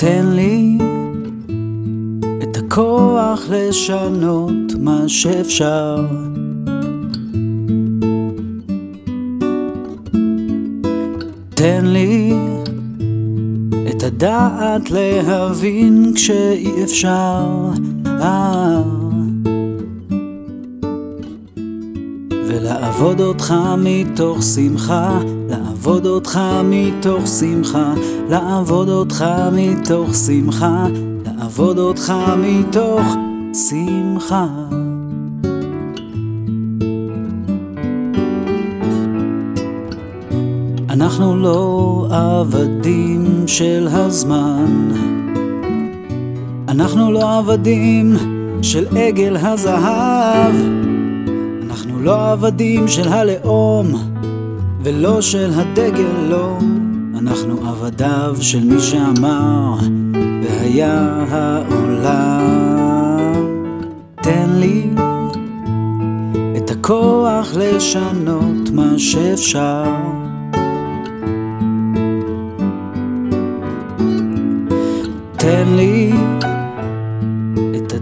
תן לי את הכוח לשנות מה שאפשר. תן לי את הדעת להבין כשאי אפשר. אה. ולעבוד אותך מתוך שמחה, לעבוד אותך מתוך שמחה, לעבוד אותך מתוך שמחה, לעבוד אותך מתוך שמחה. אנחנו לא עבדים של הזמן, אנחנו לא עבדים של עגל הזהב. אנחנו לא עבדים של הלאום, ולא של הדגל, לא. אנחנו עבדיו של מי שאמר, והיה העולם. תן לי את הכוח לשנות מה שאפשר. תן לי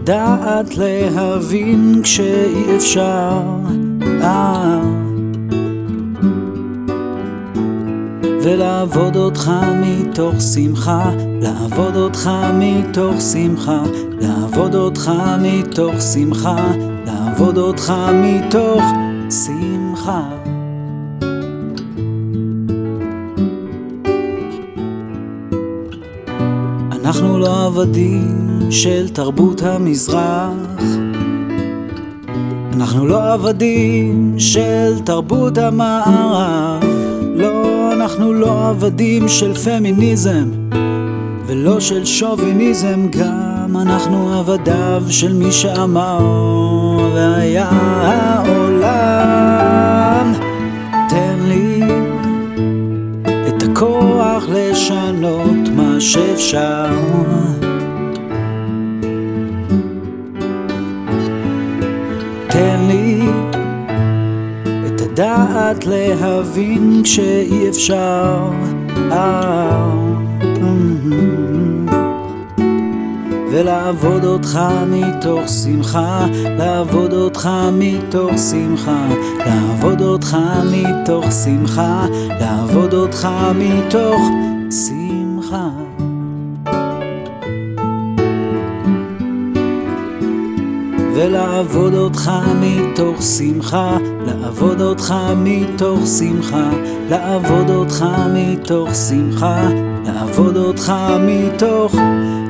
לדעת להבין כשאי אפשר. אה. ולעבוד אותך מתוך שמחה, לעבוד אותך מתוך שמחה, לעבוד אותך מתוך שמחה, לעבוד אותך מתוך שמחה. אנחנו לא עבדים של תרבות המזרח אנחנו לא עבדים של תרבות המערב אנחנו לא עבדים של פמיניזם ולא של שוביניזם גם אנחנו עבדיו של מי שאמר והיה העולם. תן לי את הכוח לשנות מה שאפשר. תן לי את הדעת להבין כשאי אפשר. ולעבוד אותך מתוך שמחה, לעבוד אותך מתוך שמחה, לעבוד אותך מתוך שמחה, לעבוד אותך מתוך שמחה. ולעבוד אותך מתוך שמחה, לעבוד אותך מתוך שמחה, לעבוד אותך מתוך שמחה, לעבוד אותך מתוך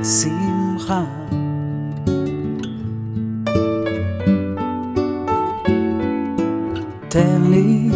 שמחה. תן לי